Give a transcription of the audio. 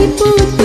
Ongkoh